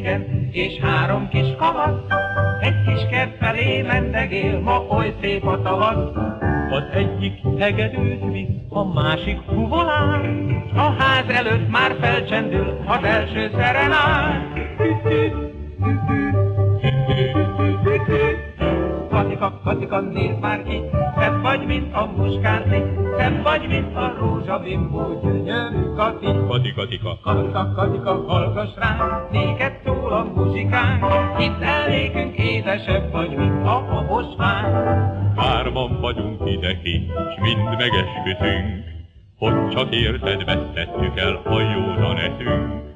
régen, és három kis kamasz. Egy kis kert felé mendegél, ma oly szép a tavasz. Az egyik hegedűt visz, a másik fuvolán. A ház előtt már felcsendül az első szerenán. Katika, Katika, nézd már ki, szebb vagy, mint a muskátli, szebb vagy, mint a rózsabimbó, gyönyörű Kati. Kati, Katika. Katika, Katika, hallgass ránk, néked szól a muzsikánk, hidd el nékünk édesebb vagy, mint a habosvánk. Hárman vagyunk ide ki, s mind megesküszünk, hogy csak érted vesztettük el a józan eszünk.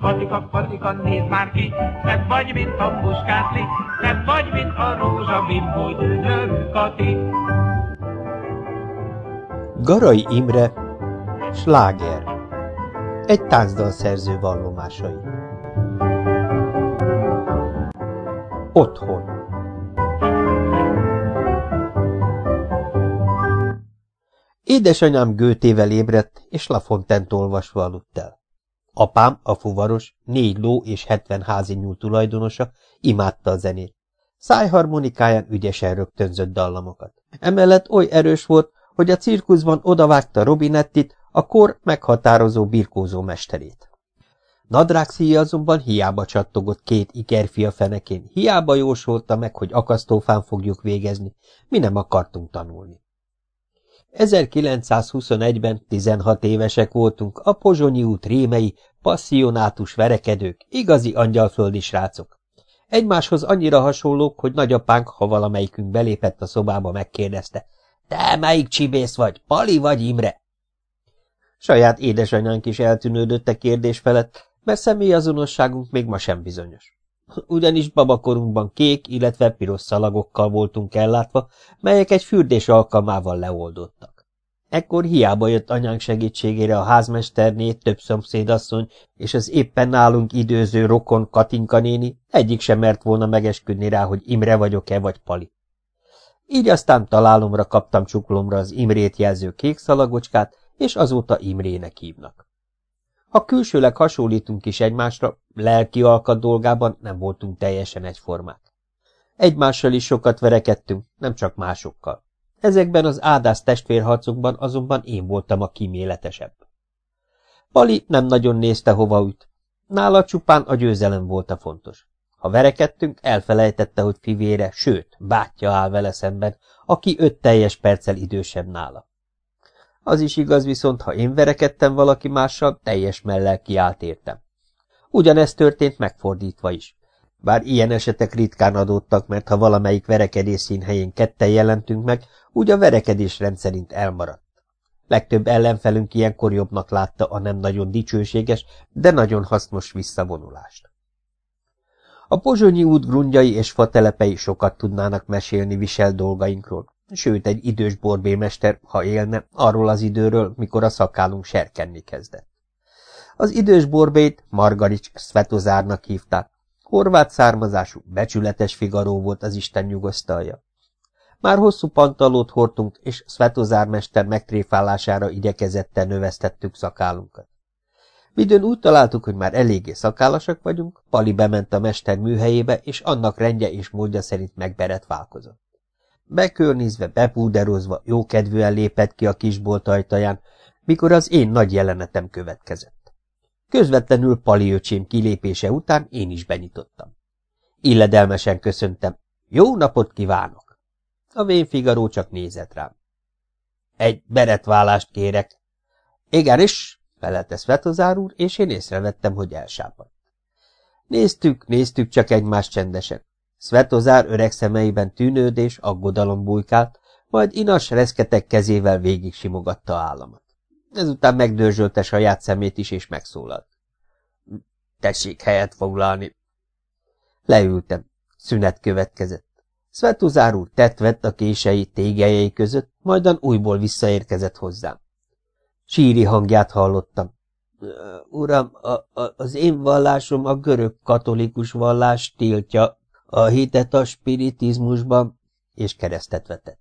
Katika, Katika, nézd már ki, szebb vagy, mint a muskátli, szebb vagy, mint a rózsabimbó, gyönyörű Kati. Garai Imre, sláger. Egy táncdalszerző vallomásai. Otthon. Édesanyám gőtével ébredt, és Lafontent olvasva aludt el. Apám, a fuvaros, négy ló és hetven házi nyúl tulajdonosa, imádta a zenét. Szájharmonikáján ügyesen rögtönzött dallamokat. Emellett oly erős volt, hogy a cirkuszban odavágta Robinettit, a kor meghatározó birkózó mesterét. Nadrágszíja azonban hiába csattogott két ikerfia fenekén, hiába jósolta meg, hogy akasztófán fogjuk végezni, mi nem akartunk tanulni. 1921-ben 16 évesek voltunk, a Pozsonyi út rémei, passzionátus verekedők, igazi angyalföldi srácok. Egymáshoz annyira hasonlók, hogy nagyapánk, ha valamelyikünk belépett a szobába, megkérdezte, te melyik csibész vagy, Pali vagy Imre? Saját édesanyánk is eltűnődött a kérdés felett, mert személyazonosságunk még ma sem bizonyos. Ugyanis babakorunkban kék, illetve piros szalagokkal voltunk ellátva, melyek egy fürdés alkalmával leoldottak. Ekkor hiába jött anyánk segítségére a házmesterné, több szomszédasszony és az éppen nálunk időző rokon Katinka néni, egyik sem mert volna megesküdni rá, hogy Imre vagyok-e vagy Pali. Így aztán találomra kaptam csuklomra az Imrét jelző kék szalagocskát, és azóta Imrének hívnak. Ha külsőleg hasonlítunk is egymásra, lelki alkat dolgában nem voltunk teljesen egyformák. Egymással is sokat verekedtünk, nem csak másokkal. Ezekben az ádász testvérharcokban azonban én voltam a kíméletesebb. Pali nem nagyon nézte, hova üt. Nála csupán a győzelem volt a fontos. Ha verekedtünk, elfelejtette, hogy fivére, sőt, bátyja áll vele szemben, aki öt teljes perccel idősebb nála. Az is igaz viszont, ha én verekedtem valaki mással, teljes mellel kiállt értem. Ugyanezt történt megfordítva is. Bár ilyen esetek ritkán adódtak, mert ha valamelyik verekedés színhelyén ketten jelentünk meg, úgy a verekedés rendszerint elmaradt. Legtöbb ellenfelünk ilyenkor jobbnak látta a nem nagyon dicsőséges, de nagyon hasznos visszavonulást. A pozsonyi út grundjai és fatelepei sokat tudnának mesélni visel dolgainkról, sőt egy idős borbémester, ha élne, arról az időről, mikor a szakálunk serkenni kezdett. Az idős borbét Margarics Svetozárnak hívták. Horvát származású, becsületes figaró volt az Isten nyugosztalja. Már hosszú pantalót hordtunk, és Svetozármester megtréfálására igyekezetten növesztettük szakálunkat. Midőn úgy találtuk, hogy már eléggé szakállasak vagyunk, Pali bement a mester műhelyébe, és annak rendje és módja szerint megberett válkozott. Bekörnizve, bepúderozva, jókedvűen lépett ki a kisbolt ajtaján, mikor az én nagy jelenetem következett. Közvetlenül Pali öcsém kilépése után én is benyitottam. Illedelmesen köszöntem. Jó napot kívánok! A vén Figaro csak nézett rám. Egy beretválást kérek. Igen is, felelte Svetozár úr, és én észrevettem, hogy elsápadt. Néztük, néztük csak egymást csendesen. Svetozár öreg szemeiben tűnődés, aggodalom bujkált, majd inas reszketek kezével végig simogatta államat. Ezután megdörzsölte saját szemét is, és megszólalt. Tessék helyet foglalni. Leültem. Szünet következett. Svetozár úr tett vett a kései tégelyei között, majdan újból visszaérkezett hozzám. Síri hangját hallottam. Uram, a, a, az én vallásom a görög katolikus vallás tiltja, a hitet a spiritizmusban, és keresztet vetett.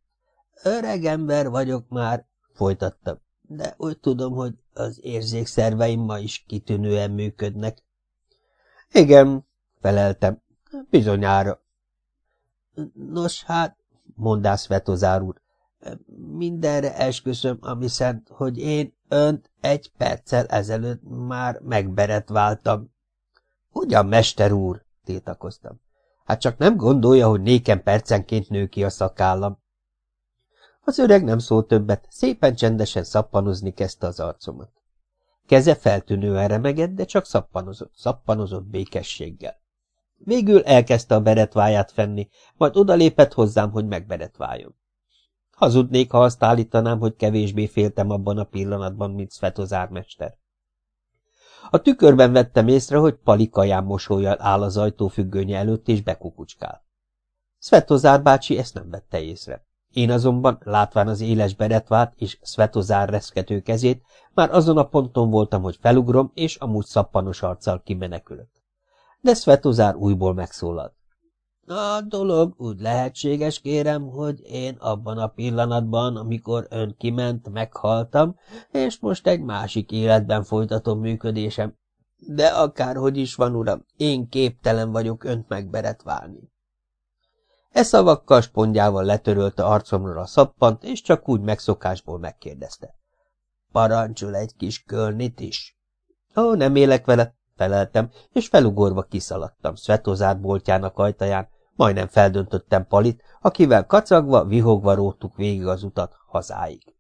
Öreg ember vagyok már, folytattam, de úgy tudom, hogy az érzékszerveim ma is kitűnően működnek. Igen, feleltem. Bizonyára. Nos, hát, mondász Vetozár úr, mindenre esküszöm, ami szent, hogy én önt egy perccel ezelőtt már megberet váltam. Hogyan, mester úr? tétakoztam. Hát csak nem gondolja, hogy nékem percenként nő ki a szakállam. Az öreg nem szólt többet, szépen csendesen szappanozni kezdte az arcomat. Keze feltűnően remegett, de csak szappanozott, szappanozott békességgel. Végül elkezdte a beretváját fenni, majd odalépett hozzám, hogy megberetváljon. Hazudnék, ha azt állítanám, hogy kevésbé féltem abban a pillanatban, mint Svetozármester. A tükörben vettem észre, hogy palikaján mosolyjal áll az ajtó függőnye előtt, és bekukucskál. Svetozár bácsi ezt nem vette észre. Én azonban, látván az éles beretvát és Svetozár reszkető kezét, már azon a ponton voltam, hogy felugrom, és amúgy szappanos arccal kimenekülök. De Svetozár újból megszólalt. A dolog úgy lehetséges, kérem, hogy én abban a pillanatban, amikor ön kiment, meghaltam, és most egy másik életben folytatom működésem. De akárhogy is van, uram, én képtelen vagyok önt megberetválni. E szavakkal spondjával letörölte arcomra a szappant, és csak úgy megszokásból megkérdezte. Parancsol egy kis kölnit is? Ó, nem élek vele, feleltem, és felugorva kiszaladtam Svetozár boltjának ajtaján, majdnem feldöntöttem Palit, akivel kacagva, vihogva róttuk végig az utat hazáig.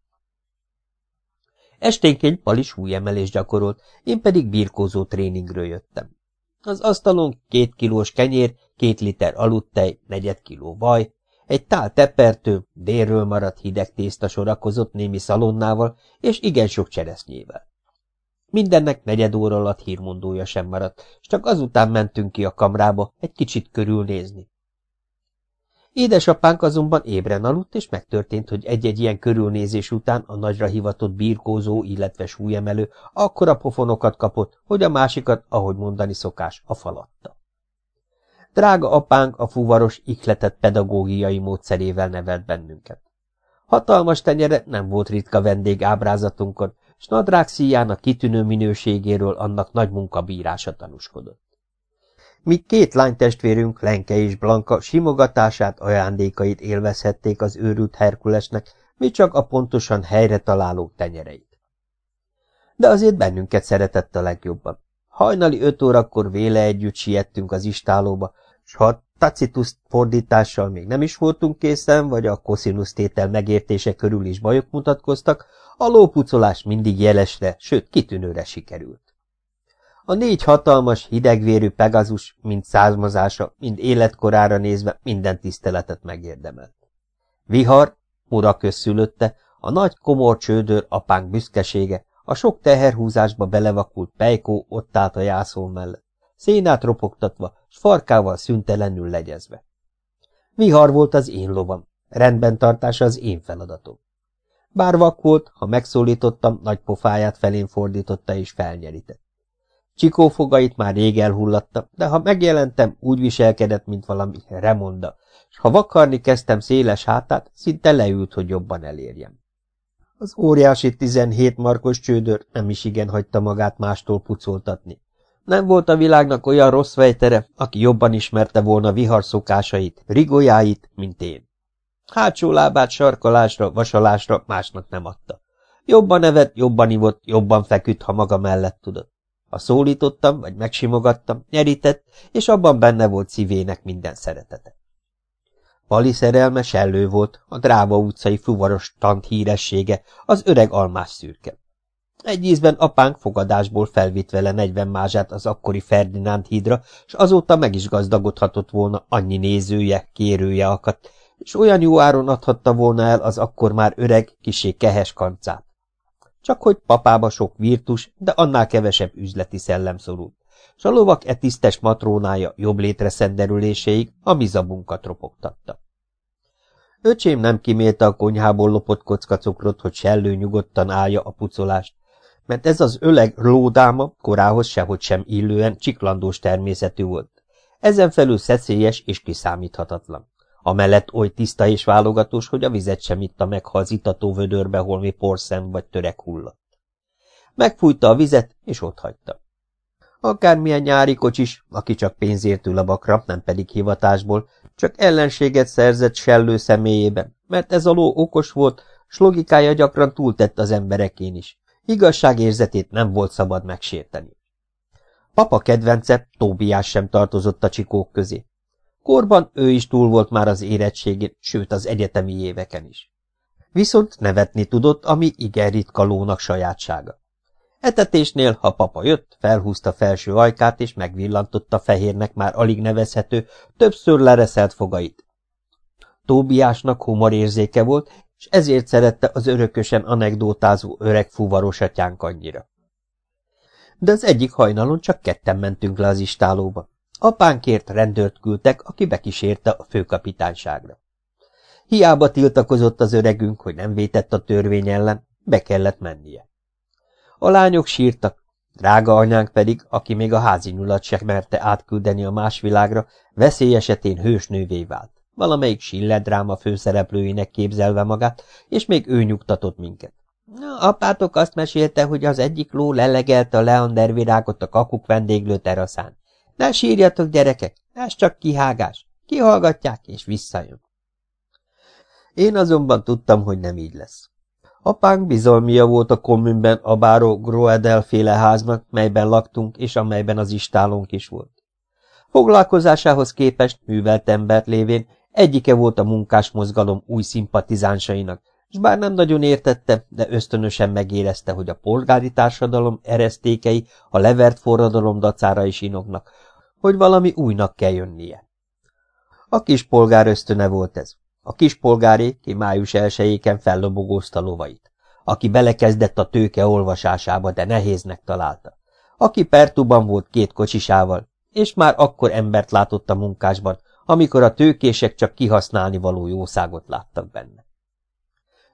Esténként Pali súlyemelés gyakorolt, én pedig birkózó tréningről jöttem. Az asztalon két kilós kenyér, két liter aludtej, negyed kiló vaj, egy tál tepertő, délről maradt hideg tészta sorakozott némi szalonnával, és igen sok cseresznyével. Mindennek negyed óra alatt hírmondója sem maradt, csak azután mentünk ki a kamrába egy kicsit körülnézni. Édesapánk azonban ébren aludt, és megtörtént, hogy egy-egy ilyen körülnézés után a nagyra hivatott birkózó, illetve súlyemelő akkora pofonokat kapott, hogy a másikat, ahogy mondani szokás, a falatta. Drága apánk a fuvaros, ikletett pedagógiai módszerével nevelt bennünket. Hatalmas tenyere nem volt ritka vendég ábrázatunkon, s nadrág szíjának kitűnő minőségéről annak nagy munkabírása tanúskodott. Míg két lánytestvérünk, Lenke és Blanka simogatását, ajándékait élvezhették az őrült Herkulesnek, mi csak a pontosan helyre találó tenyereit. De azért bennünket szeretett a legjobban. Hajnali öt órakor véle együtt siettünk az istálóba, s ha Tacitus fordítással még nem is voltunk készen, vagy a koszinusz tétel megértése körül is bajok mutatkoztak, a lópucolás mindig jelesre, sőt kitűnőre sikerült. A négy hatalmas, hidegvérű Pegazus, mind származása, mind életkorára nézve minden tiszteletet megérdemelt. Vihar, ura közszülötte, a nagy komor csődör apánk büszkesége, a sok teherhúzásba belevakult pejkó ott állt a jászol mellett, szénát ropogtatva, s farkával szüntelenül legyezve. Vihar volt az én lovam, rendben tartása az én feladatom. Bár vak volt, ha megszólítottam, nagy pofáját felén fordította és felnyerített. Csikófogait már rég elhullatta, de ha megjelentem, úgy viselkedett, mint valami remonda, és ha vakarni kezdtem széles hátát, szinte leült, hogy jobban elérjem. Az óriási tizenhét markos csődör nem is igen hagyta magát mástól pucoltatni. Nem volt a világnak olyan rossz vejtere, aki jobban ismerte volna vihar szokásait, rigójáit, mint én. Hátsó lábát sarkalásra, vasalásra másnak nem adta. Jobban evett, jobban ivott, jobban feküdt, ha maga mellett tudott. Ha szólítottam, vagy megsimogattam, nyerített, és abban benne volt szívének minden szeretete. Pali szerelme sellő volt, a Dráva utcai fuvaros tant híressége, az öreg almás szürke. Egy ízben apánk fogadásból felvitt vele negyven mázsát az akkori Ferdinánd hídra, s azóta meg is gazdagodhatott volna, annyi nézője, kérője akadt, és olyan jó áron adhatta volna el az akkor már öreg, kisé kehes kancát. Csak hogy papába sok virtus, de annál kevesebb üzleti szellem szorult, s a lovak e tisztes matrónája jobb létre szenderüléséig a mizabunkat ropogtatta. Öcsém nem kimélte a konyhából lopott kockacukrot, hogy sellő nyugodtan állja a pucolást, mert ez az öleg lódáma korához sehogy sem illően csiklandós természetű volt. Ezen felül szeszélyes és kiszámíthatatlan. Amellett oly tiszta és válogatós, hogy a vizet sem itta meg, ha az itató vödörbe holmi porszem vagy törek hullott. Megfújta a vizet, és hagyta. Akármilyen nyári kocsis, aki csak pénzért ül a bakra, nem pedig hivatásból, csak ellenséget szerzett sellő személyében, mert ez a ló okos volt, s logikája gyakran túltett az emberekén is. Igazságérzetét nem volt szabad megsérteni. Papa kedvence, Tóbiás sem tartozott a csikók közé. Korban ő is túl volt már az érettségén, sőt az egyetemi éveken is. Viszont nevetni tudott, ami igen ritka lónak sajátsága. Etetésnél, ha papa jött, felhúzta felső ajkát, és megvillantotta fehérnek már alig nevezhető, többször lereszelt fogait. Tóbiásnak humorérzéke volt, és ezért szerette az örökösen anekdótázó öreg fuvaros atyánk annyira. De az egyik hajnalon csak ketten mentünk le az istálóba. Apánkért rendőrt küldtek, aki bekísérte a főkapitányságra. Hiába tiltakozott az öregünk, hogy nem vétett a törvény ellen, be kellett mennie. A lányok sírtak, drága anyánk pedig, aki még a házi nyulat sem merte átküldeni a más világra, veszély esetén hősnővé vált. Valamelyik silledráma főszereplőinek képzelve magát, és még ő nyugtatott minket. Apátok azt mesélte, hogy az egyik ló lelegelte a leander virágot a kakuk vendéglő teraszán. Ne sírjatok, gyerekek, ez csak kihágás. Kihallgatják, és visszajön. Én azonban tudtam, hogy nem így lesz. Apánk bizalmia volt a kommunben a báró Groedel féle háznak, melyben laktunk, és amelyben az istálónk is volt. Foglalkozásához képest művelt embert lévén egyike volt a munkás mozgalom új szimpatizánsainak, és bár nem nagyon értette, de ösztönösen megérezte, hogy a polgári társadalom eresztékei a levert forradalom dacára is inognak, hogy valami újnak kell jönnie. A kis polgár ösztöne volt ez. A kispolgáré, ki május elsőjéken fellobogózta lovait, aki belekezdett a tőke olvasásába, de nehéznek találta, aki Pertuban volt két kocsisával, és már akkor embert látott a munkásban, amikor a tőkések csak kihasználni való jószágot láttak benne.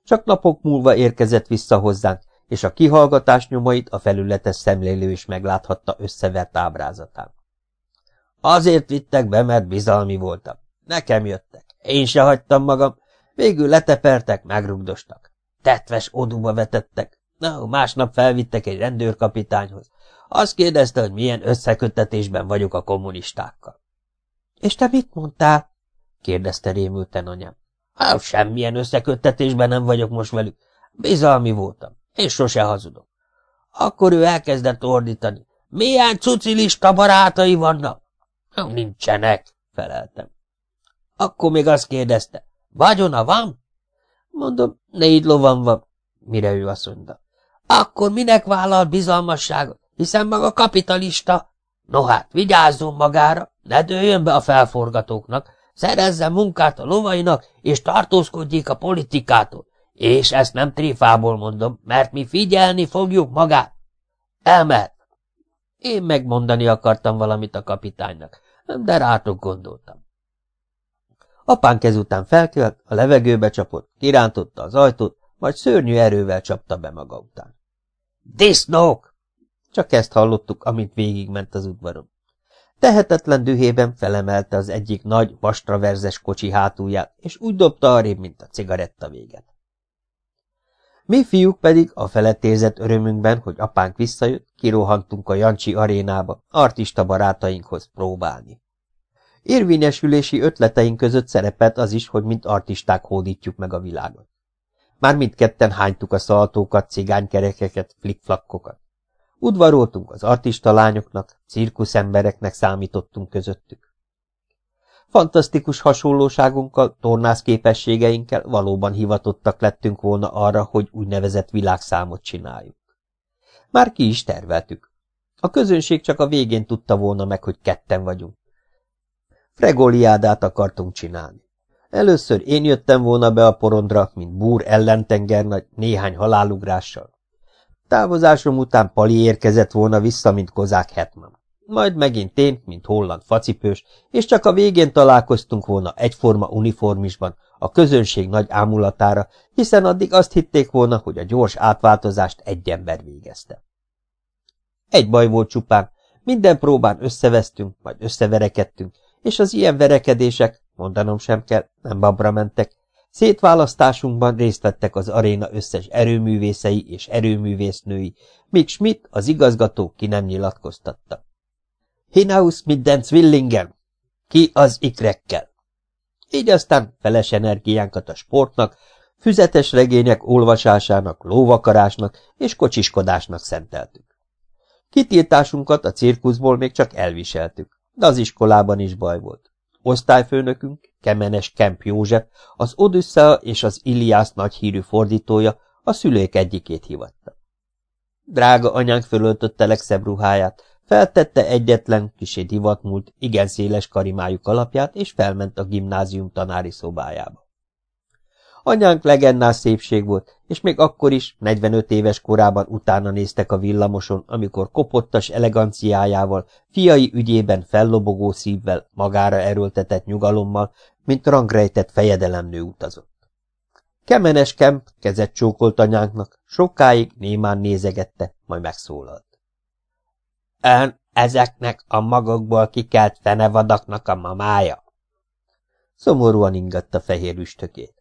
Csak napok múlva érkezett vissza hozzánk, és a kihallgatás nyomait a felületes szemlélő is megláthatta összevert ábrázatán. Azért vittek be, mert bizalmi voltam. Nekem jöttek. Én se hagytam magam. Végül letepertek, megrugdostak. Tetves oduba vetettek. Na, másnap felvittek egy rendőrkapitányhoz. Azt kérdezte, hogy milyen összeköttetésben vagyok a kommunistákkal. – És te mit mondtál? – kérdezte rémülten anyám. – Hát semmilyen összeköttetésben nem vagyok most velük. Bizalmi voltam, és sose hazudok. Akkor ő elkezdett ordítani. Milyen cucilista barátai vannak? Nincsenek, feleltem. Akkor még azt kérdezte, vagyona van? Mondom, négy lovan van, mire ő azt mondta. Akkor minek vállal bizalmasságot, hiszen maga kapitalista? No hát, vigyázzon magára, ne dőljön be a felforgatóknak, szerezzen munkát a lovainak, és tartózkodjék a politikától. És ezt nem tréfából mondom, mert mi figyelni fogjuk magát. Elmehet. Én megmondani akartam valamit a kapitánynak, de rátok gondoltam. Apánk ezután felkelt, a levegőbe csapott, kirántotta az ajtót, majd szörnyű erővel csapta be maga után. Disznók! Csak ezt hallottuk, amint végigment az udvaron. Tehetetlen dühében felemelte az egyik nagy, vastraverzes kocsi hátulját, és úgy dobta arrébb, mint a cigaretta véget. Mi fiúk pedig a felettérzett örömünkben, hogy apánk visszajött, kirohantunk a Jancsi arénába, artista barátainkhoz próbálni. Érvényesülési ötleteink között szerepelt az is, hogy mint artisták hódítjuk meg a világot. Már mindketten hánytuk a szaltókat, cigánykerekeket, flikflakkokat. Udvaroltunk az artista lányoknak, cirkuszembereknek számítottunk közöttük. Fantasztikus hasonlóságunkkal, tornász képességeinkkel valóban hivatottak lettünk volna arra, hogy úgynevezett világszámot csináljuk. Már ki is terveltük. A közönség csak a végén tudta volna meg, hogy ketten vagyunk. Fregoliádát akartunk csinálni. Először én jöttem volna be a porondra, mint búr ellentengernagy, néhány halálugrással. Távozásom után Pali érkezett volna vissza, mint kozák hetman. Majd megint én, mint holland facipős, és csak a végén találkoztunk volna egyforma uniformisban, a közönség nagy ámulatára, hiszen addig azt hitték volna, hogy a gyors átváltozást egy ember végezte. Egy baj volt csupán, minden próbán összevesztünk, majd összeverekedtünk, és az ilyen verekedések, mondanom sem kell, nem babra mentek, szétválasztásunkban részt vettek az aréna összes erőművészei és erőművésznői, míg Schmidt, az igazgató ki nem nyilatkoztatta. Hinaus mit den Zwillingen? Ki az ikrekkel? Így aztán feles energiánkat a sportnak, füzetes regények olvasásának, lóvakarásnak és kocsiskodásnak szenteltük. Kitiltásunkat a cirkuszból még csak elviseltük, de az iskolában is baj volt. Osztályfőnökünk, Kemenes Kemp József, az Odüsszea és az Iliász nagyhírű fordítója a szülék egyikét hivatta. Drága anyánk fölöltötte legszebb ruháját, feltette egyetlen, kisé divatmúlt, igen széles karimájuk alapját, és felment a gimnázium tanári szobájába. Anyánk legendás szépség volt, és még akkor is, 45 éves korában utána néztek a villamoson, amikor kopottas eleganciájával, fiai ügyében fellobogó szívvel, magára erőltetett nyugalommal, mint rangrejtett fejedelemnő utazott. Kemenes Kemp kezet csókolt anyánknak, sokáig némán nézegette, majd megszólalt. Ön ezeknek a magokból kikelt fenevadaknak a mamája? Szomorúan ingatta fehér üstökét.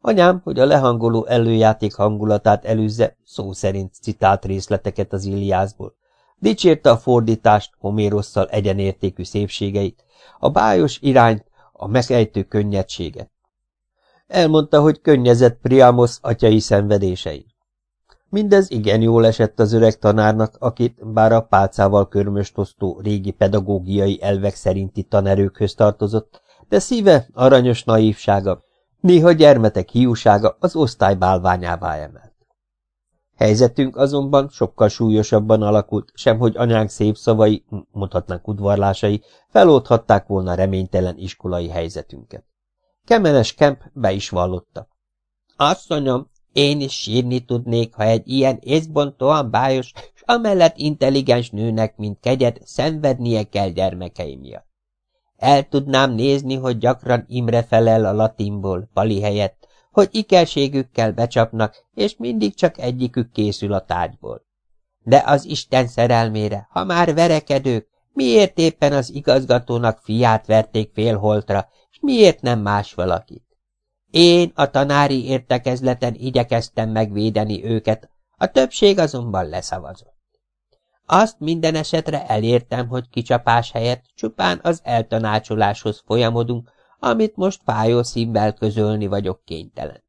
Anyám, hogy a lehangoló előjáték hangulatát előzze, szó szerint citált részleteket az Iliászból. Dicsérte a fordítást, Homérosszal egyenértékű szépségeit, a bájos irányt, a megejtő könnyedséget. Elmondta, hogy könnyezett Priamos atyai szenvedései. Mindez igen jól esett az öreg tanárnak, akit, bár a pálcával körmöstosztó régi pedagógiai elvek szerinti tanerőkhöz tartozott, de szíve, aranyos naívsága, Néha gyermetek hiúsága az osztály bálványává emelt. Helyzetünk azonban sokkal súlyosabban alakult, sem hogy anyánk szép szavai, mondhatnánk udvarlásai, feloldhatták volna reménytelen iskolai helyzetünket. Kemenes Kemp be is vallotta. Asszonyom, én is sírni tudnék, ha egy ilyen észbontóan bájos, és amellett intelligens nőnek, mint kegyed, szenvednie kell gyermekei miatt. El tudnám nézni, hogy gyakran Imre felel a latinból, pali helyett, hogy ikerségükkel becsapnak, és mindig csak egyikük készül a tárgyból. De az Isten szerelmére, ha már verekedők, miért éppen az igazgatónak fiát verték félholtra, és miért nem más valakit? Én a tanári értekezleten igyekeztem megvédeni őket, a többség azonban leszavazott. Azt minden esetre elértem, hogy kicsapás helyett csupán az eltanácsoláshoz folyamodunk, amit most fájó szívvel közölni vagyok kénytelen.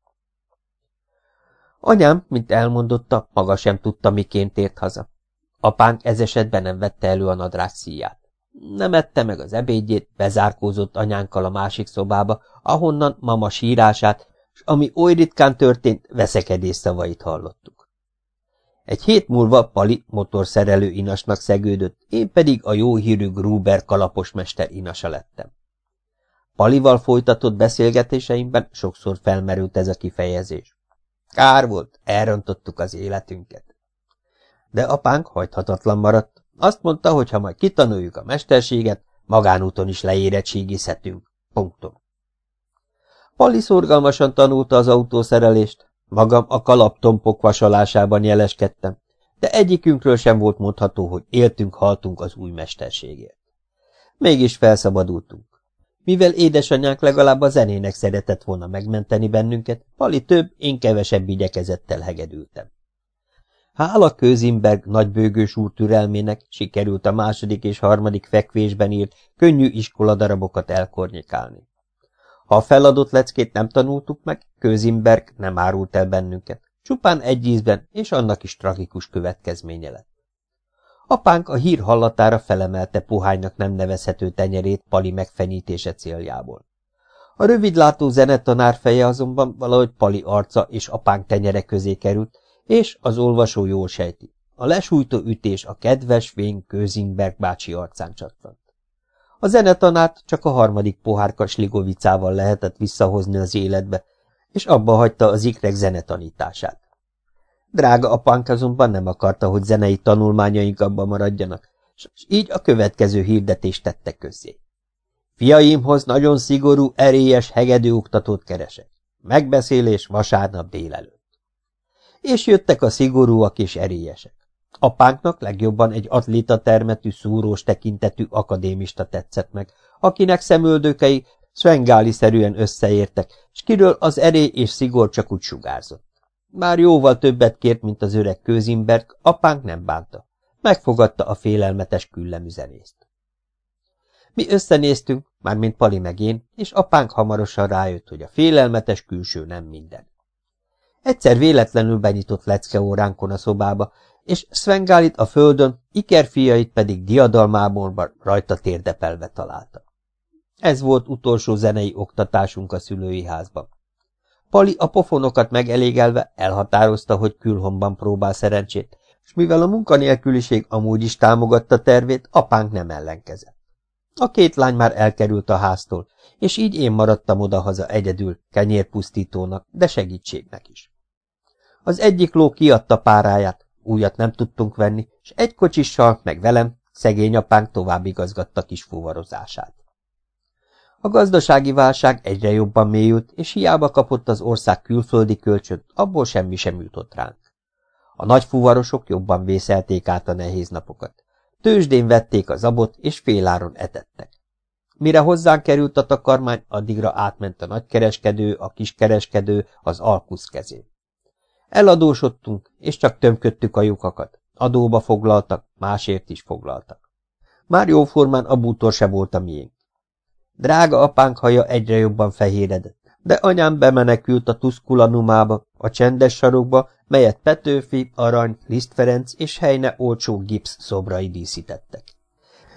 Anyám, mint elmondotta, maga sem tudta, miként ért haza. Apánk ez esetben nem vette elő a nadrág szíját. Nem ette meg az ebédjét, bezárkózott anyánkkal a másik szobába, ahonnan mama sírását, és ami oly ritkán történt, veszekedés szavait hallottuk. Egy hét múlva Pali motorszerelő inasnak szegődött, én pedig a jó hírű Gruber kalaposmester inasa lettem. Palival folytatott beszélgetéseimben sokszor felmerült ez a kifejezés. Kár volt, elrontottuk az életünket. De apánk hajthatatlan maradt. Azt mondta, hogy ha majd kitanuljuk a mesterséget, magánúton is leérettségizhetünk. Punktum. Pali szorgalmasan tanulta az autószerelést, Magam a kalaptompok vasalásában jeleskedtem, de egyikünkről sem volt mondható, hogy éltünk-haltunk az új mesterségért. Mégis felszabadultunk. Mivel édesanyánk legalább a zenének szeretett volna megmenteni bennünket, Pali több, én kevesebb igyekezettel hegedültem. Hála Kőzimberg nagybőgős úr türelmének sikerült a második és harmadik fekvésben írt könnyű iskoladarabokat elkornyikálni. Ha a feladott leckét nem tanultuk meg, Kőzimberg nem árult el bennünket. Csupán egy ízben, és annak is tragikus következménye lett. Apánk a hír hallatára felemelte pohánynak nem nevezhető tenyerét Pali megfenyítése céljából. A rövidlátó zenetanár feje azonban valahogy Pali arca és apánk tenyere közé került, és az olvasó jól sejti. A lesújtó ütés a kedves fény Kőzingberg bácsi arcán csattant. A zenetanát csak a harmadik pohárka sligovicával lehetett visszahozni az életbe, és abba hagyta az ikrek zenetanítását. Drága apánk azonban nem akarta, hogy zenei tanulmányaink abba maradjanak, és így a következő hirdetést tette közzé. Fiaimhoz nagyon szigorú, erélyes hegedű oktatót keresek. Megbeszélés vasárnap délelőtt. És jöttek a szigorúak és erélyesek. Apánknak legjobban egy atléta termetű, szúrós tekintetű akadémista tetszett meg, akinek szemöldökei szvengáli-szerűen összeértek, és kiről az eré és szigor csak úgy sugárzott. Már jóval többet kért, mint az öreg Kőzimberg, apánk nem bánta. megfogadta a félelmetes küllemüzenészt. Mi összenéztünk, mármint Pali meg én, és apánk hamarosan rájött, hogy a félelmetes külső nem minden. Egyszer véletlenül benyitott lecke óránkon a szobába, és Svengálit a földön, Iker fiait pedig diadalmából rajta térdepelve találta. Ez volt utolsó zenei oktatásunk a szülői házban. Pali a pofonokat megelégelve elhatározta, hogy külhomban próbál szerencsét, és mivel a munkanélküliség amúgy is támogatta tervét, apánk nem ellenkezett. A két lány már elkerült a háztól, és így én maradtam odahaza egyedül, kenyérpusztítónak, de segítségnek is. Az egyik ló kiadta páráját, újat nem tudtunk venni, és egy kocsissal, meg velem, szegény apánk tovább igazgatta kis fuvarozását. A gazdasági válság egyre jobban mélyült, és hiába kapott az ország külföldi kölcsönt, abból semmi sem jutott ránk. A nagy fuvarosok jobban vészelték át a nehéz napokat. Tőzsdén vették az abot, és féláron etettek. Mire hozzánk került a takarmány, addigra átment a nagykereskedő, a kiskereskedő, az alkusz kezén. Eladósodtunk, és csak tömködtük a lyukakat. Adóba foglaltak, másért is foglaltak. Már jóformán a bútor se volt a miénk. Drága apánk haja egyre jobban fehéredett, de anyám bemenekült a Tuszkulanumába, a csendes sarokba, melyet Petőfi, Arany, Liszt Ferenc és helyne olcsó gipsz szobrai díszítettek.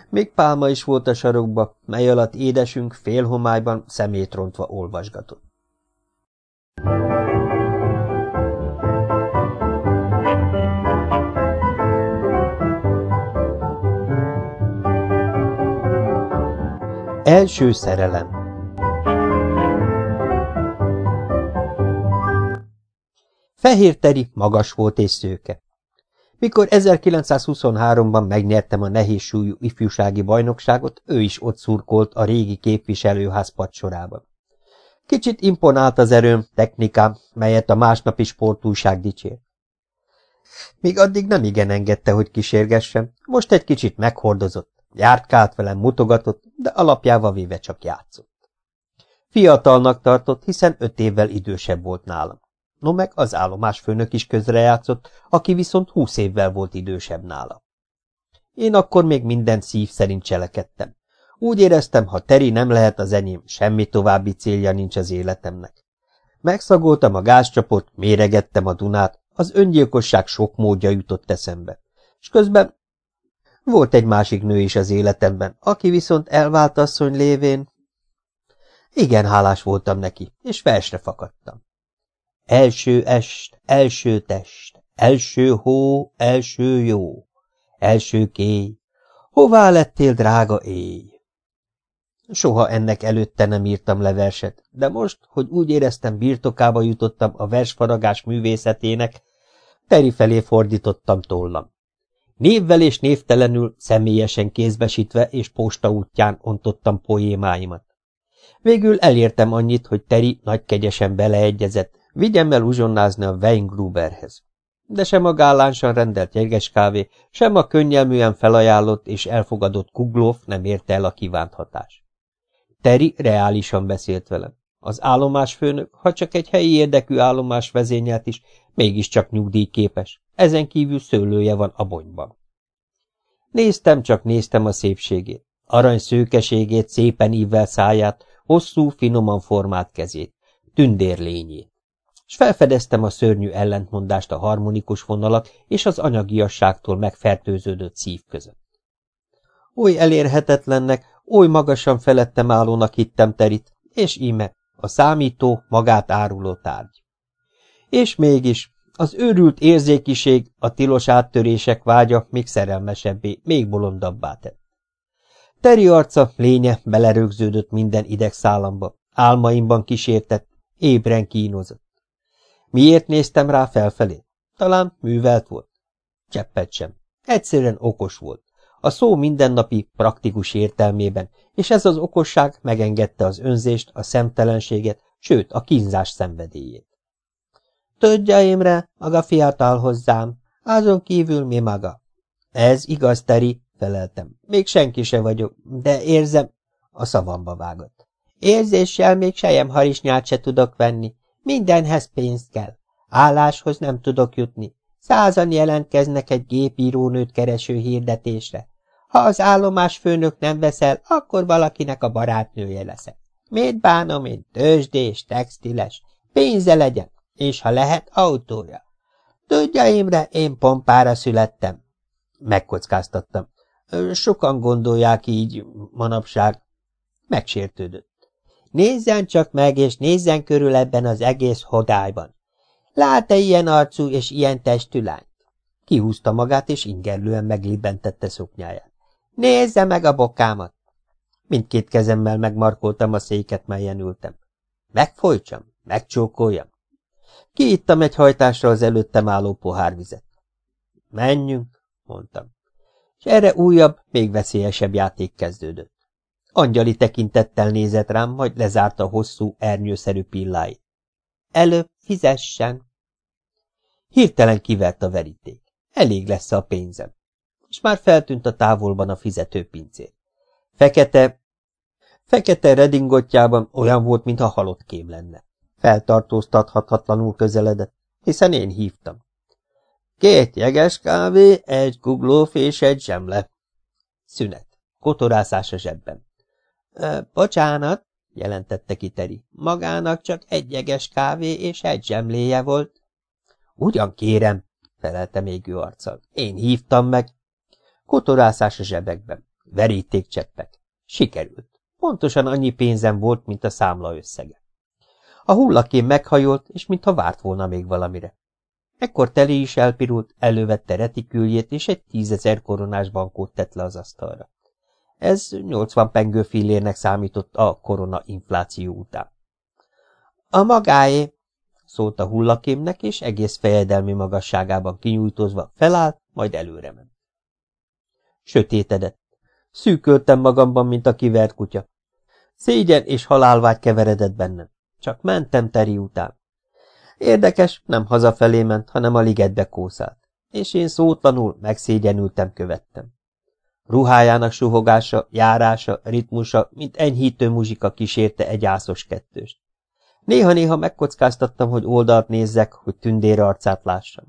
Még pálma is volt a sarokba, mely alatt édesünk félhomályban szemét rontva olvasgatott. Első szerelem Fehér Teri magas volt és szőke. Mikor 1923-ban megnyertem a nehéz súlyú ifjúsági bajnokságot, ő is ott szurkolt a régi képviselőház padsorában. Kicsit imponált az erőm, technikám, melyet a másnapi sportújság dicsér. Míg addig nem igen engedte, hogy kísérgessem, most egy kicsit meghordozott, Járkált velem, mutogatott, de alapjával véve csak játszott. Fiatalnak tartott, hiszen öt évvel idősebb volt nálam. No meg az állomásfőnök is közrejátszott, aki viszont húsz évvel volt idősebb nála. Én akkor még minden szív szerint cselekedtem. Úgy éreztem, ha Teri nem lehet az enyém, semmi további célja nincs az életemnek. Megszagoltam a gázcsapot, méregettem a Dunát, az öngyilkosság sok módja jutott eszembe, és közben volt egy másik nő is az életemben, aki viszont elvált asszony lévén. Igen hálás voltam neki, és versre fakadtam. Első est, első test, első hó, első jó, első kéj, hová lettél, drága éj? Soha ennek előtte nem írtam le verset, de most, hogy úgy éreztem birtokába jutottam a versfaragás művészetének, Peri felé fordítottam tollam. Névvel és névtelenül, személyesen kézbesítve és posta útján ontottam poémáimat. Végül elértem annyit, hogy Teri nagykegyesen beleegyezett, vigyem el uzsonnázni a Weingruberhez. De sem a gálánsan rendelt jeges kávé, sem a könnyelműen felajánlott és elfogadott kuglóf nem érte el a kívánt hatás. Teri reálisan beszélt velem. Az állomásfőnök, ha csak egy helyi érdekű állomás vezényelt is, mégiscsak nyugdíjképes, ezen kívül szőlője van a bonyban. Néztem, csak néztem a szépségét, arany szőkeségét, szépen ívvel száját, hosszú, finoman formált kezét, tündérlényét. S felfedeztem a szörnyű ellentmondást a harmonikus vonalak és az anyagiasságtól megfertőződött szív között. Oly elérhetetlennek, oly magasan felettem állónak hittem terit, és íme, a számító, magát áruló tárgy. És mégis, az őrült érzékiség, a tilos áttörések vágya még szerelmesebbé, még bolondabbá tett. Teri arca, lénye belerögződött minden idegszállamba, álmaimban kísértett, ébren kínozott. Miért néztem rá felfelé? Talán művelt volt. Cseppet sem. Egyszerűen okos volt. A szó mindennapi, praktikus értelmében, és ez az okosság megengedte az önzést, a szemtelenséget, sőt, a kínzás szenvedélyét. Tudja, Imre, maga fiatal hozzám, azon kívül mi maga. Ez igaz, Teri, feleltem. Még senki se vagyok, de érzem, a szavamba vágott. Érzéssel még sejem harisnyát se tudok venni. Mindenhez pénzt kell. Álláshoz nem tudok jutni. Százan jelentkeznek egy gépírónőt kereső hirdetésre. Ha az állomás főnök nem veszel, akkor valakinek a barátnője leszek. Miért bánom én tőzsdés, textiles? Pénze legyen, és ha lehet, autója. Tudja, Imre, én pompára születtem. Megkockáztattam. Sokan gondolják így manapság. Megsértődött. Nézzen csak meg, és nézzen körül ebben az egész hodályban. Lát-e ilyen arcú és ilyen testű lányt? Kihúzta magát, és ingerlően meglibentette szoknyáját. Nézze meg a bokámat! Mindkét kezemmel megmarkoltam a széket, melyen ültem. Megfolytsam, megcsókoljam. Kiittam egy hajtásra az előttem álló pohárvizet. Menjünk, mondtam. És erre újabb, még veszélyesebb játék kezdődött. Angyali tekintettel nézett rám, majd lezárta hosszú, ernyőszerű pilláit. Előbb fizessen! Hirtelen kivert a veríték. Elég lesz a pénzem. És már feltűnt a távolban a fizetőpincér. Fekete, fekete redingotjában olyan volt, mintha halott kém lenne. Feltartóztathatatlanul közeledett, hiszen én hívtam. Két jeges kávé, egy kuglóf és egy zsemle. Szünet. Kotorászás a zsebben. – Bocsánat, jelentette ki Teri. Magának csak egy jeges kávé és egy zsemléje volt. – Ugyan kérem, felelte még ő arccal. Én hívtam meg. Kotorászás a zsebekben. Verítékcseppek. Sikerült. Pontosan annyi pénzem volt, mint a számla összege. A hullakém meghajolt, és mintha várt volna még valamire. Ekkor Teli is elpirult, elővette retiküljét, és egy tízezer koronás bankót tett le az asztalra. Ez 80 pengő fillérnek számított a korona infláció után. A magáé, szólt a hullakémnek, és egész fejedelmi magasságában kinyújtózva felállt, majd előre ment. Sötétedett. Szűköltem magamban, mint a kivert kutya. Szégyen és halálvágy keveredett bennem. Csak mentem Teri után. Érdekes, nem hazafelé ment, hanem a ligetbe kószált. És én szótlanul, megszégyenültem, követtem. Ruhájának suhogása, járása, ritmusa, mint enyhítő muzsika kísérte egy ászos kettőst. Néha-néha megkockáztattam, hogy oldalt nézzek, hogy tündér arcát lássam.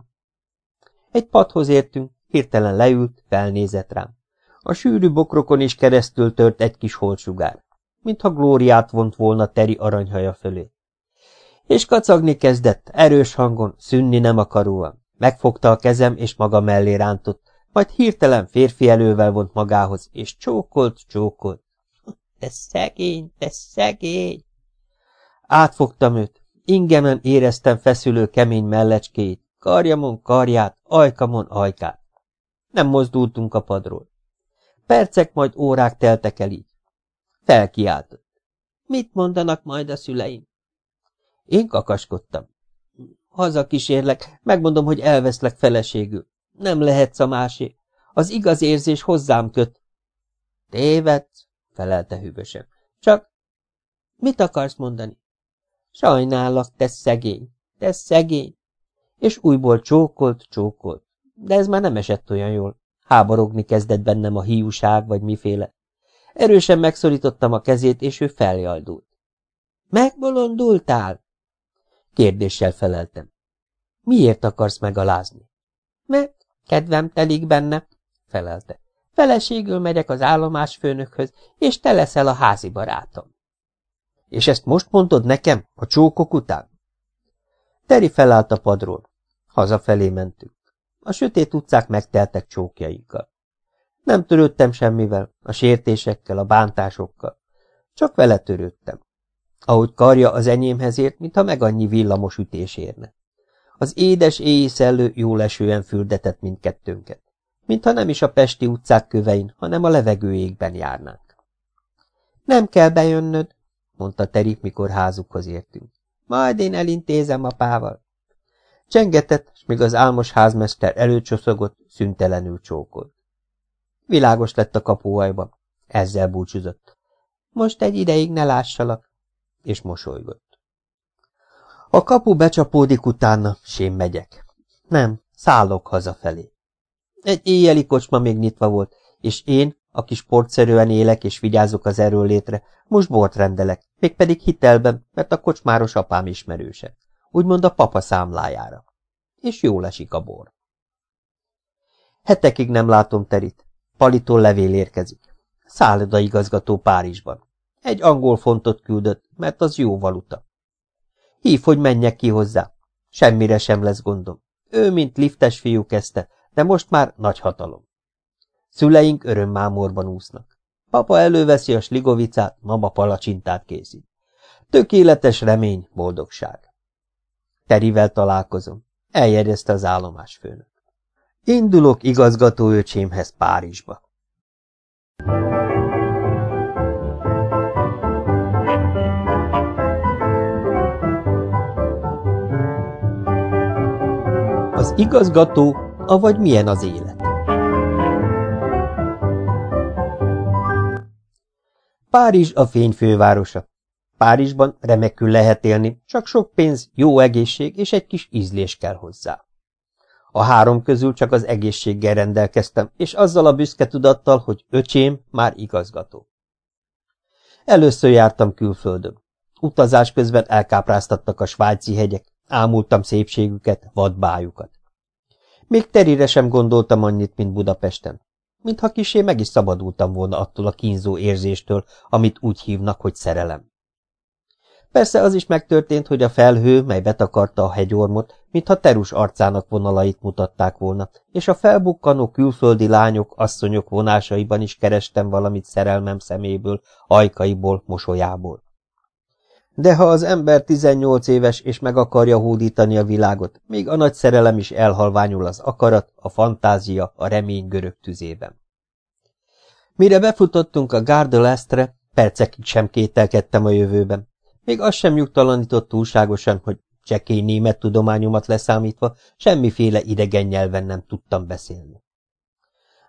Egy padhoz értünk, hirtelen leült, felnézett rám. A sűrű bokrokon is keresztül tört egy kis holtsugár, mintha glóriát vont volna teri aranyhaja fölé. És kacagni kezdett, erős hangon, szünni nem akaróan. Megfogta a kezem, és maga mellé rántott, majd hirtelen férfi elővel vont magához, és csókolt, csókolt. Te szegény, te szegény! Átfogtam őt, ingemen éreztem feszülő kemény mellecskét, karjamon karját, ajkamon ajkát. Nem mozdultunk a padról. Percek, majd órák teltek el így. Felkiáltott. Mit mondanak majd a szüleim? Én kakaskodtam. Hazakísérlek, megmondom, hogy elveszlek feleségül. Nem lehetsz a másé. Az igaz érzés hozzám köt. Tévedsz, felelte hűvösen. Csak mit akarsz mondani? Sajnállak, te szegény, te szegény. És újból csókolt, csókolt. De ez már nem esett olyan jól. Háborogni kezdett bennem a hiúság, vagy miféle. Erősen megszorítottam a kezét, és ő feljaldult. Megbolondultál? Kérdéssel feleltem. Miért akarsz megalázni? Mert Kedvem telik benne, felelte. Feleségül megyek az állomásfőnökhöz, és te leszel a házi barátom. És ezt most mondod nekem, a csókok után? Teri felállt a padról. Hazafelé mentünk. A sötét utcák megteltek csókjainkkal. Nem törődtem semmivel, a sértésekkel, a bántásokkal. Csak vele törődtem. Ahogy karja az enyémhez ért, mintha meg annyi villamos ütés érne. Az édes éjszellő jól esően fürdetett mindkettőnket, mintha nem is a pesti utcák kövein, hanem a levegőjékben járnánk. Nem kell bejönnöd, mondta Teri, mikor házukhoz értünk. Majd én elintézem apával. Csengetett, s míg az álmos házmester előcsoszogott, szüntelenül csókolt. Világos lett a kapuajban, ezzel búcsúzott. Most egy ideig ne lássalak, és mosolygott. A kapu becsapódik utána, sém megyek. Nem, szállok hazafelé. Egy éjjeli kocsma még nyitva volt, és én, aki sportszerűen élek és vigyázok az erőlétre, most bort rendelek, mégpedig hitelben, mert a kocsmáros apám ismerőse. Úgymond a papa számlájára. És jól esik a bor. Hetekig nem látom Terit. Palitól levél érkezik. igazgató Párizsban. Egy angol fontot küldött, mert az jó valuta. Hív, hogy menjek ki hozzá. Semmire sem lesz gondom. Ő, mint liftes fiú kezdte, de most már nagy hatalom. Szüleink örömmámorban úsznak. Papa előveszi a sligovicát, mama palacsintát készít. Tökéletes remény, boldogság. Terivel találkozom. Eljegyezte az állomásfőnök. Indulok igazgatóöcsémhez Párizsba. Az igazgató, avagy milyen az élet? Párizs a fény fővárosa. Párizsban remekül lehet élni, csak sok pénz, jó egészség és egy kis ízlés kell hozzá. A három közül csak az egészséggel rendelkeztem, és azzal a büszke tudattal, hogy öcsém már igazgató. Először jártam külföldön. Utazás közben elkápráztattak a svájci hegyek, ámultam szépségüket, vadbájukat. Még terire sem gondoltam annyit, mint Budapesten. Mintha kisé meg is szabadultam volna attól a kínzó érzéstől, amit úgy hívnak, hogy szerelem. Persze az is megtörtént, hogy a felhő, mely betakarta a hegyormot, mintha terus arcának vonalait mutatták volna, és a felbukkanó külföldi lányok, asszonyok vonásaiban is kerestem valamit szerelmem szeméből, ajkaiból, mosolyából. De ha az ember 18 éves és meg akarja hódítani a világot, még a nagy szerelem is elhalványul az akarat, a fantázia, a remény görög tüzében. Mire befutottunk a Garde Lestre, percekig sem kételkedtem a jövőben. Még az sem nyugtalanított túlságosan, hogy csekély német tudományomat leszámítva semmiféle idegen nyelven nem tudtam beszélni.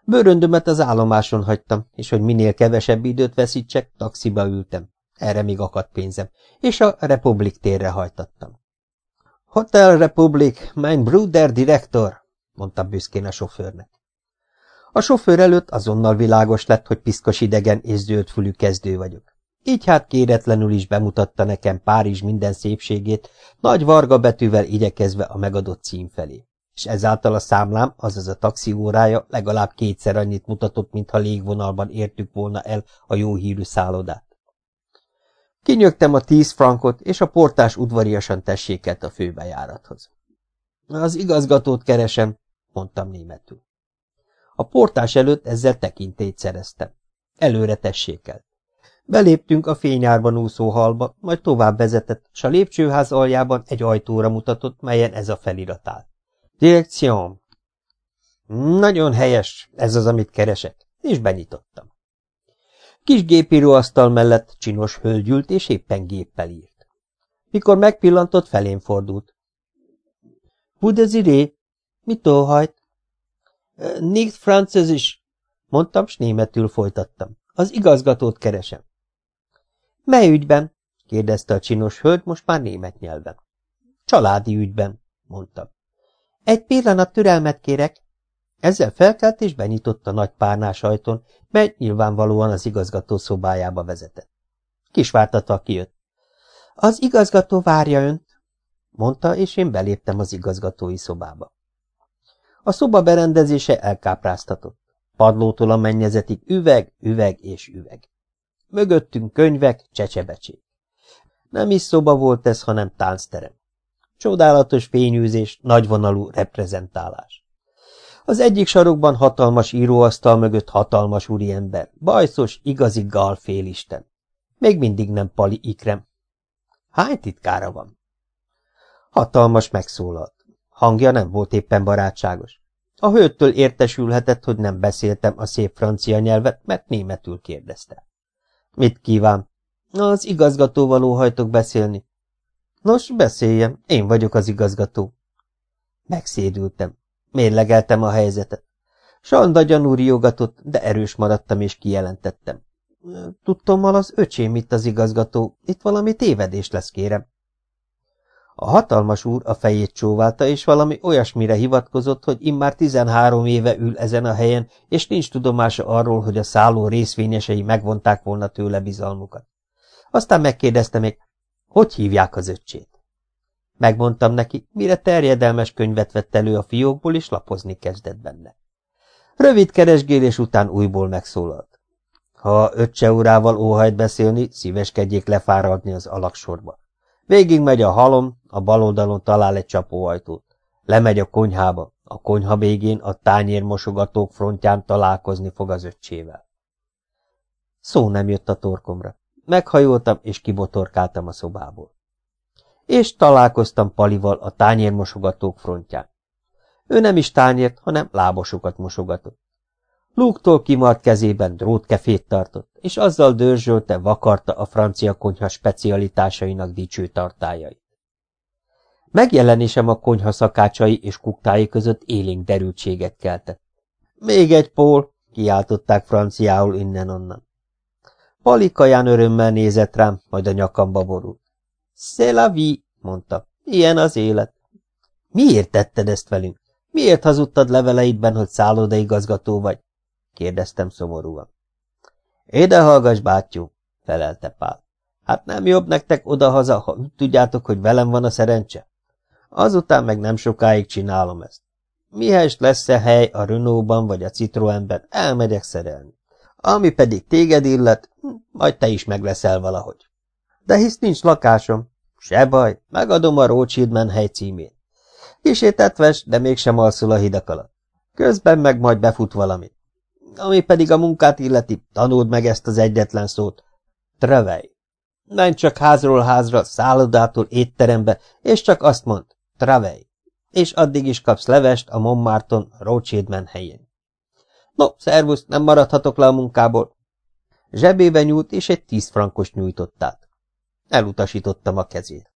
Bőröndömet az állomáson hagytam, és hogy minél kevesebb időt veszítsek, taxiba ültem. Erre még akadt pénzem, és a Republik térre hajtattam. Hotel Republic, mein Bruder Direktor, mondta büszkén a sofőrnek. A sofőr előtt azonnal világos lett, hogy piszkos idegen és zöldfülű kezdő vagyok. Így hát kéretlenül is bemutatta nekem Párizs minden szépségét, nagy varga betűvel igyekezve a megadott cím felé. És ezáltal a számlám, azaz a taxi órája legalább kétszer annyit mutatott, mintha légvonalban értük volna el a jó hírű szállodát. Kinyögtem a tíz frankot, és a portás udvariasan tessékelt a főbejárathoz. Az igazgatót keresem, mondtam németül. A portás előtt ezzel tekintélyt szereztem. Előre tessékelt. Beléptünk a fényárban úszó halba, majd tovább vezetett, s a lépcsőház aljában egy ajtóra mutatott, melyen ez a felirat áll. Direkción. Nagyon helyes, ez az, amit keresek, és benyitottam. Kis gépíróasztal mellett csinos hölgy ült, és éppen géppel írt. Mikor megpillantott, felén fordult. Budeziré, mit óhajt? Nicht francez is, mondtam, s németül folytattam. Az igazgatót keresem. Mely ügyben? kérdezte a csinos hölgy, most már német nyelven. Családi ügyben, mondtam. Egy pillanat türelmet kérek. Ezzel felkelt és benyitotta nagy párnás ajtón, mely nyilvánvalóan az igazgató szobájába vezetett. Kisvártatva kijött. Az igazgató várja önt, mondta, és én beléptem az igazgatói szobába. A szoba berendezése elkápráztatott. Padlótól a mennyezetig üveg, üveg és üveg. Mögöttünk könyvek, csecsebecsék. Nem is szoba volt ez, hanem táncterem. Csodálatos fényűzés, nagyvonalú reprezentálás. Az egyik sarokban hatalmas íróasztal mögött hatalmas úriember, bajszos, igazi gal félisten. Még mindig nem Pali Ikrem. Hány titkára van? Hatalmas megszólalt. Hangja nem volt éppen barátságos. A hölgytől értesülhetett, hogy nem beszéltem a szép francia nyelvet, mert németül kérdezte. Mit kíván? Az igazgatóval óhajtok beszélni. Nos, beszéljem, én vagyok az igazgató. Megszédültem. Mérlegeltem a helyzetet. Sanda gyanú riogatott, de erős maradtam és kijelentettem. Tudtommal az öcsém itt az igazgató, itt valami tévedés lesz, kérem. A hatalmas úr a fejét csóválta, és valami olyasmire hivatkozott, hogy immár tizenhárom éve ül ezen a helyen, és nincs tudomása arról, hogy a szálló részvényesei megvonták volna tőle bizalmukat. Aztán megkérdezte még, hogy hívják az öccsét. Megmondtam neki, mire terjedelmes könyvet vett elő a fiókból, és lapozni kezdett benne. Rövid keresgélés után újból megszólalt. Ha öt seurával óhajt beszélni, szíveskedjék lefáradni az alaksorba. Végig megy a halom, a bal oldalon talál egy csapóajtót. Lemegy a konyhába, a konyha végén a tányérmosogatók frontján találkozni fog az öccsével. Szó nem jött a torkomra. Meghajoltam, és kibotorkáltam a szobából. És találkoztam Palival a tányérmosogatók frontján. Ő nem is tányért, hanem lábosokat mosogatott. Lúgtól kimart kezében drótkefét tartott, és azzal dörzsölte, vakarta a francia konyha specialitásainak dicső tartájait. Megjelenésem a konyha szakácsai és kuktái között élénk derültséget keltett. Még egy pól, kiáltották franciául innen-onnan. Pali kaján örömmel nézett rám, majd a nyakamba borult. C'est la vie, mondta. Ilyen az élet. Miért tetted ezt velünk? Miért hazudtad leveleidben, hogy szállodaigazgató vagy? Kérdeztem szomorúan. Éde hallgass, bátyú, felelte Pál. Hát nem jobb nektek odahaza, ha úgy tudjátok, hogy velem van a szerencse? Azután meg nem sokáig csinálom ezt. Mihez lesz-e hely a Renault-ban vagy a Citroenben, elmegyek szerelni. Ami pedig téged illet, hm, majd te is meg leszel valahogy. De hisz nincs lakásom. Se baj, megadom a Rothschild hely címét. Kisét vesz, de mégsem alszul a hidak alatt. Közben meg majd befut valamit. Ami pedig a munkát illeti, tanuld meg ezt az egyetlen szót. Trevej. Menj csak házról házra, szállodától étterembe, és csak azt mond, Travej. És addig is kapsz levest a Montmarton Rothschildman helyén. No, szervusz, nem maradhatok le a munkából. Zsebébe nyúlt, és egy tíz frankos nyújtott át. Elutasítottam a kezét.